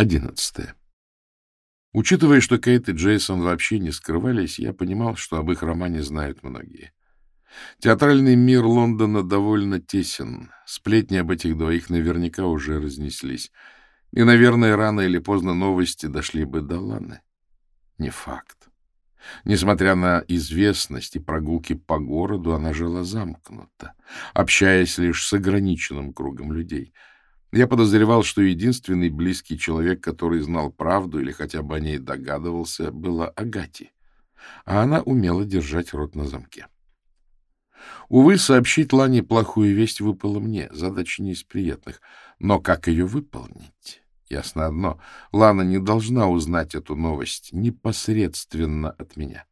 Одиннадцатое. Учитывая, что Кейт и Джейсон вообще не скрывались, я понимал, что об их романе знают многие. Театральный мир Лондона довольно тесен. Сплетни об этих двоих наверняка уже разнеслись. И, наверное, рано или поздно новости дошли бы до Ланы. Не факт. Несмотря на известность и прогулки по городу, она жила замкнута, общаясь лишь с ограниченным кругом людей. Я подозревал, что единственный близкий человек, который знал правду или хотя бы о ней догадывался, была Агати, а она умела держать рот на замке. Увы, сообщить Лане плохую весть выпало мне, задача не из приятных. Но как ее выполнить? Ясно одно, Лана не должна узнать эту новость непосредственно от меня.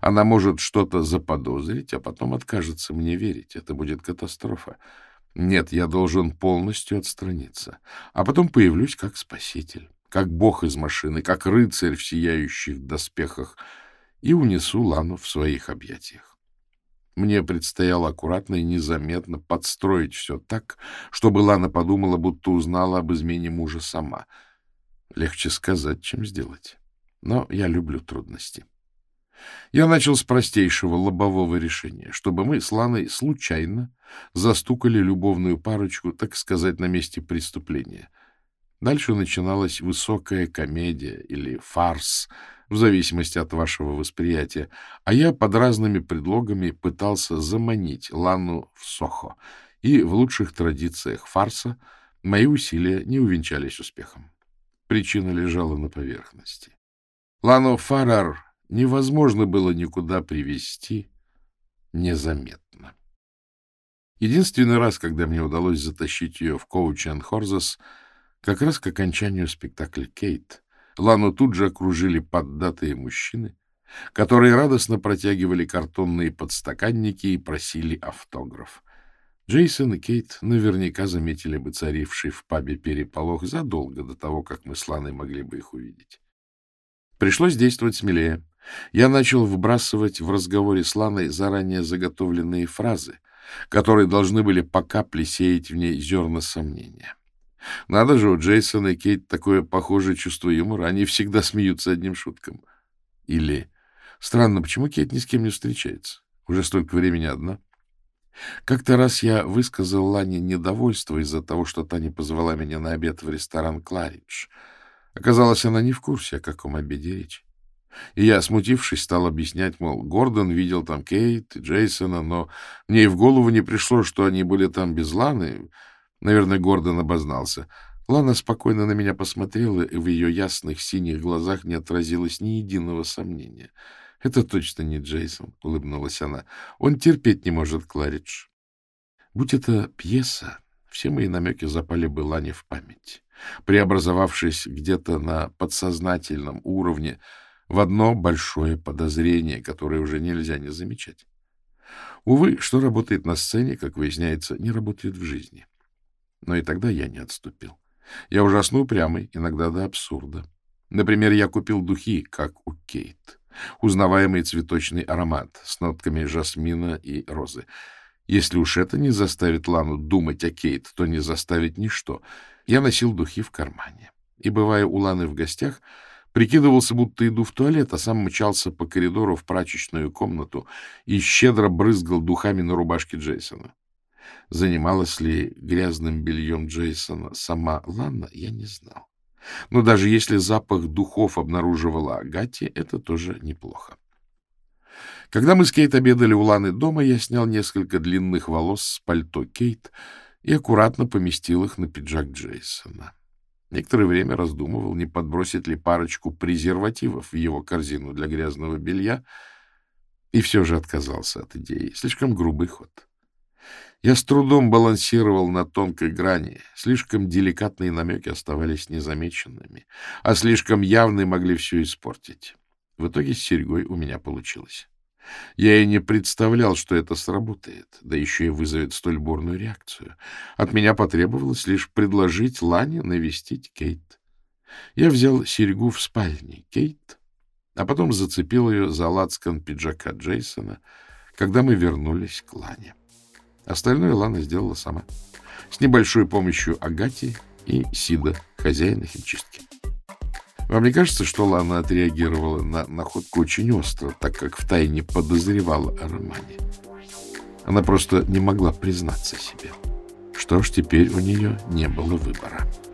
Она может что-то заподозрить, а потом откажется мне верить. Это будет катастрофа. Нет, я должен полностью отстраниться. А потом появлюсь как спаситель, как бог из машины, как рыцарь в сияющих доспехах и унесу Лану в своих объятиях. Мне предстояло аккуратно и незаметно подстроить все так, чтобы Лана подумала, будто узнала об измене мужа сама. Легче сказать, чем сделать. Но я люблю трудности. Я начал с простейшего лобового решения, чтобы мы с Ланой случайно застукали любовную парочку, так сказать, на месте преступления. Дальше начиналась высокая комедия или фарс — в зависимости от вашего восприятия, а я под разными предлогами пытался заманить Лану в Сохо, и в лучших традициях фарса мои усилия не увенчались успехом. Причина лежала на поверхности. Лану Фарар невозможно было никуда привести незаметно. Единственный раз, когда мне удалось затащить ее в Коуч Хорзас, как раз к окончанию спектакля «Кейт», Лану тут же окружили поддатые мужчины, которые радостно протягивали картонные подстаканники и просили автограф. Джейсон и Кейт наверняка заметили бы царивший в пабе переполох задолго до того, как мы с Ланой могли бы их увидеть. Пришлось действовать смелее. Я начал вбрасывать в разговоре с Ланой заранее заготовленные фразы, которые должны были по капле сеять в ней зерна сомнения. Надо же, у Джейсона и Кейт такое похожее чувство юмора. Они всегда смеются одним шуткам. Или... Странно, почему Кейт ни с кем не встречается? Уже столько времени одна. Как-то раз я высказал Лане недовольство из-за того, что та не позвала меня на обед в ресторан «Кларидж». Оказалось, она не в курсе, о каком обеде речь. И я, смутившись, стал объяснять, мол, Гордон видел там Кейт и Джейсона, но мне и в голову не пришло, что они были там без Ланы, Наверное, Гордон обознался. Лана спокойно на меня посмотрела, и в ее ясных синих глазах не отразилось ни единого сомнения. — Это точно не Джейсон, — улыбнулась она. — Он терпеть не может Кларидж. Будь это пьеса, все мои намеки запали бы Лане в память, преобразовавшись где-то на подсознательном уровне в одно большое подозрение, которое уже нельзя не замечать. Увы, что работает на сцене, как выясняется, не работает в жизни. — но и тогда я не отступил. Я ужасно упрямый, иногда до абсурда. Например, я купил духи, как у Кейт. Узнаваемый цветочный аромат с нотками жасмина и розы. Если уж это не заставит Лану думать о Кейт, то не заставит ничто. Я носил духи в кармане. И, бывая у Ланы в гостях, прикидывался, будто иду в туалет, а сам мчался по коридору в прачечную комнату и щедро брызгал духами на рубашке Джейсона. Занималась ли грязным бельем Джейсона сама Ланна, я не знал. Но даже если запах духов обнаруживала Агати, это тоже неплохо. Когда мы с Кейт обедали у Ланы дома, я снял несколько длинных волос с пальто Кейт и аккуратно поместил их на пиджак Джейсона. Некоторое время раздумывал, не подбросить ли парочку презервативов в его корзину для грязного белья, и все же отказался от идеи. Слишком грубый ход. Я с трудом балансировал на тонкой грани. Слишком деликатные намеки оставались незамеченными, а слишком явные могли все испортить. В итоге с серьгой у меня получилось. Я и не представлял, что это сработает, да еще и вызовет столь бурную реакцию. От меня потребовалось лишь предложить Лане навестить Кейт. Я взял серьгу в спальне Кейт, а потом зацепил ее за лацкан пиджака Джейсона, когда мы вернулись к Лане. Остальное Лана сделала сама. С небольшой помощью Агати и Сида, хозяина химчистки. Вам не кажется, что Лана отреагировала на находку очень остро, так как втайне подозревала о романе? Она просто не могла признаться себе. Что ж, теперь у нее не было выбора. —